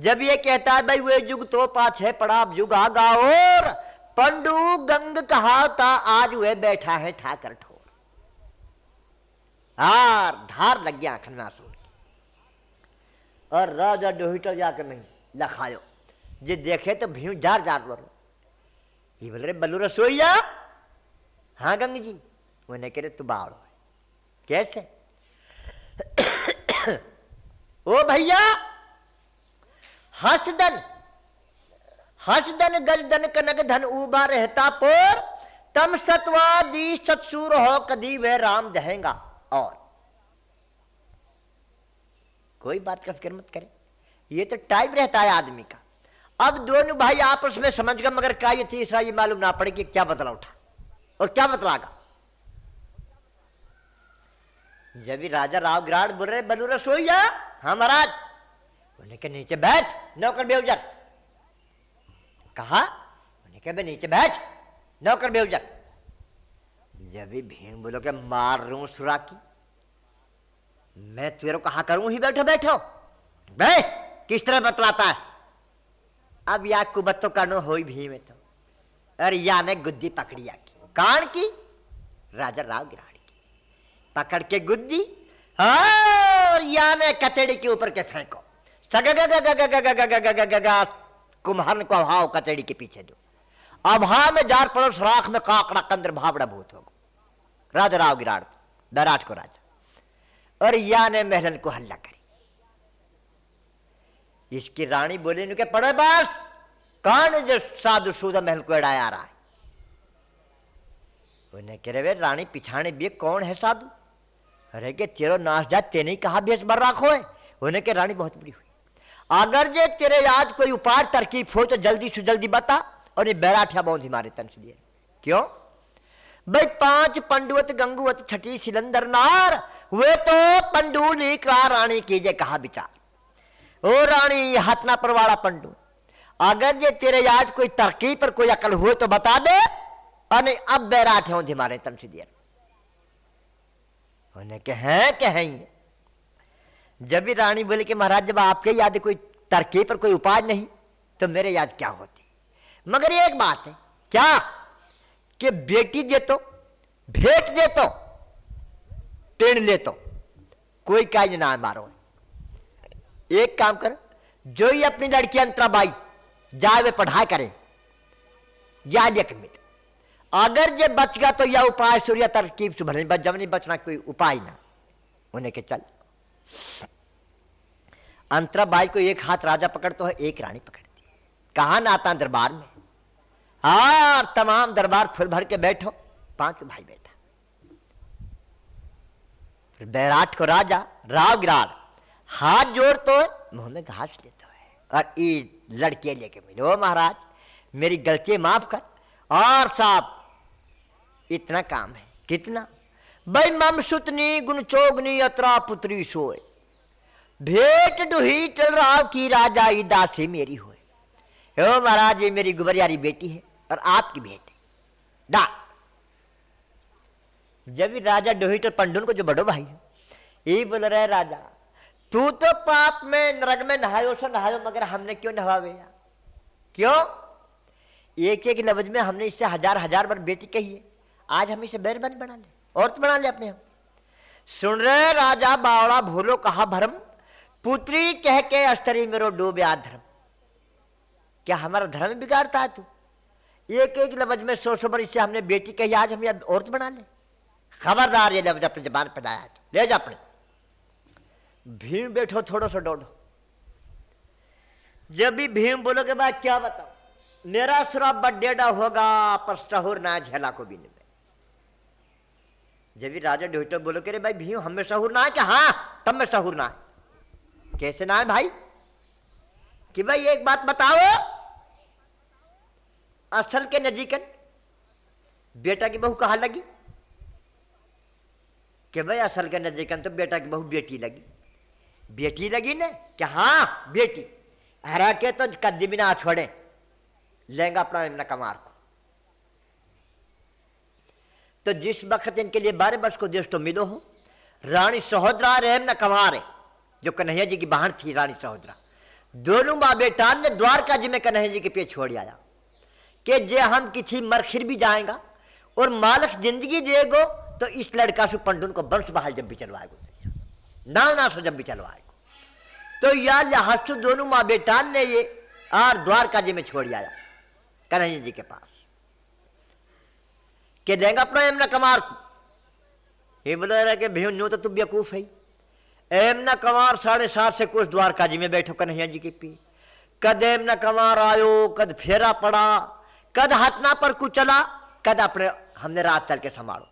जब ये कहता है, भाई, वे युग तो पाछे पड़ा युग आगा और पंडू गंग कहा था आज वे बैठा है ठाकर ठोर. हार धार लग गया खन्ना सुन और राजा डोहिटर जाकर नहीं, लखायो। जे देखे तो भीम जार जार रो ये बोल रहे, बलू रसोईया हाँ गंग जी? वो नहीं कह रहे, तू बाड़ कैसे? ओ भैया हसदन हसदन गजदन कनक धन उबा रहता पोर। तम सतवादी सतसूर हो कदी वे राम दहेगा। और कोई बात का फ़िक्र मत करे। ये तो टाइप रहता है आदमी का। अब दोनों भाई आपस में समझ गए, मगर क्या ये तीसरा ये मालूम ना पड़े कि क्या बदला उठा और क्या बतलागा जब राजा राव गिराड़ बोल रहे बलू रसोई जा हाँ महाराज। बोले के नीचे बैठ नौकर बेउजर कहा बोले के नीचे बैठ नौकर बेउजर जब भी भीम बोलो के मार रू सुरा की मैं तेरे कहा करूँ ही बैठो बैठो बे किस तरह बतलाता है अब या कुबत तो हो ही में तो अरे या मैं गुद्दी पकड़ी आकी कान की राजा राव गिराड़ी की पकड़ के गुद्दी और या मैं कचेड़ी के ऊपर के फेंको कुम्हारन को अभाव कचेड़ी के पीछे दो अभाव में जार पड़ो राख में काकड़ा कंदर भावड़ा भूत होगा राजा राव गिराड़ दराज को राजा और या ने महलन को हल्ला करी इसकी रानी बोली नु के पड़े बस कौन जो साधु सूदा महल को एड़ाया रहा है उन्हें कह रहे रानी पिछाने भी कौन है साधु अरे के तेरो नाश जा तेने कहा भेस बर राखो है उन्हें के रानी बहुत बड़ी हुई अगर जे तेरे आज कोई उपाय तरकीब हो तो जल्दी से जल्दी बता और ये बैराठिया बहुत ही मारे तन से क्यों? भाई पाँच पंडुवत, गंगुवत, छठी सिलंदर नार, वे तो पंडूली का रानी कीजिए कहा विचार। ओ रानी हथना पर वाला पंडू, अगर जे तेरे आज कोई तरकीब पर कोई अकल हो तो बता दे, और नहीं, अब बैराठे हों मारे तन से दिया उन्हें के हैं के हैं जब भी रानी बोले कि महाराज, जब आपके याद कोई तरकीब पर कोई उपाय नहीं तो मेरे याद क्या होती? मगर एक बात है, क्या? कि बेटी दे तो भेंट दे तो टेण ले तो कोई काज ना मारो। एक काम कर, जो ही अपनी लड़की अंतराबाई जाए वे पढ़ाई करें या एक मिनट। अगर ये बच गया तो यह उपाय सूर्य तरकीब से भले, जब नहीं बचना कोई उपाय ना, उन्हें के चल अंतराबाई को एक हाथ राजा पकड़ते है, एक रानी पकड़ती है। कहा ना आता दरबार में? हाँ तमाम दरबार फुल भर के बैठो, पाँच भाई बैठा। बैराट को राजा राव गिराड़ हाथ जोड़ तो मुँह में घास लेता है। और ये लड़के लेके मिलो महाराज, मेरी गलती माफ़ कर। और साहब, इतना काम है, कितना? भाई मम सुतनी गुण चोगनी अतरा पुत्री सोए। भेंट डुही चल रहा की राजा ई दासी मेरी हुए। हो महाराज, ये मेरी गुबरियारी बेटी है और आपकी भेंट डा। जब राजा डोहिटर पंडुन को जो बड़ो भाई है यही बोल रहे, राजा, तू तो पाप में नरक में नहायो सो नहायो, मगर हमने क्यों नहावे क्यों? एक एक लफ्ज में हमने इससे हज़ार हज़ार बार बेटी कही है। आज हम इसे बैरबानी बना ले। औरत बना ले अपने। सुन रहे राजा बावड़ा भूलो कहा भरम? पुत्री कह के अस्तरी मेरो डूबे धर्म। क्या हमारा धर्म बिगाड़ता है तू? एक एक लफ्ज में सौ सौ बार इससे हमने बेटी कही, आज हम औरत बना ले। खबरदार ये लफ्ज अपने जबान पर लाया ले जा अपने। भीम बैठो थोड़ा सा डोडो जब भी भीम बोलोगे बाद क्या बताओ मेरा सुरा बडेडा होगा, पर सहूर ना झेला को भी नहीं जब राजा डोटो बोलो के रे भाई, भीम, हमें सहूर ना है क्या? हाँ तब में सहूर ना है। कैसे ना है भाई? कि भाई, एक बात बताओ। असल के नजीकन बेटा की बहू कहा लगी? कि भाई असल के नजीकन तो बेटा की बहू बेटी लगी। बेटी लगी ने? कि हाँ बेटी। हरा के तो कद्दी बिना छोड़े। लेंगा अपना कमार को। तो जिस वक्त इनके लिए बारह वर्ष को देश तो मिलो हो, रानी सहोदरा रेम न कमार जो कन्हैया जी की बहन थी रानी सहोदरा। दोनों माँ बेटा ने द्वारका जी में कन्हैया जी के पे छोड़ आया। कि जे हम किसी मरखिर भी जाएगा और मालक ज़िंदगी देगो तो इस लड़का से पंडुन को वंश बहाल जब भी चलवाएगो। ना ना सो जब भी चलवाएगो। तो यार लहसु दोनों माँ बेटान ने ये आर द्वारका जी में छोड़ आया, कन्हैया जी के पास। न कमार ये बोले रहे कि भीम न्यू तो तू बेकूफ है। एम न कमार साढ़े सात से कुछ जी में बैठो कन्हैया जी के पी। कद न कमार आयो, कद फेरा पड़ा, कद हथना पर कुछ चला कद अपने हमने रात चल के संभालो।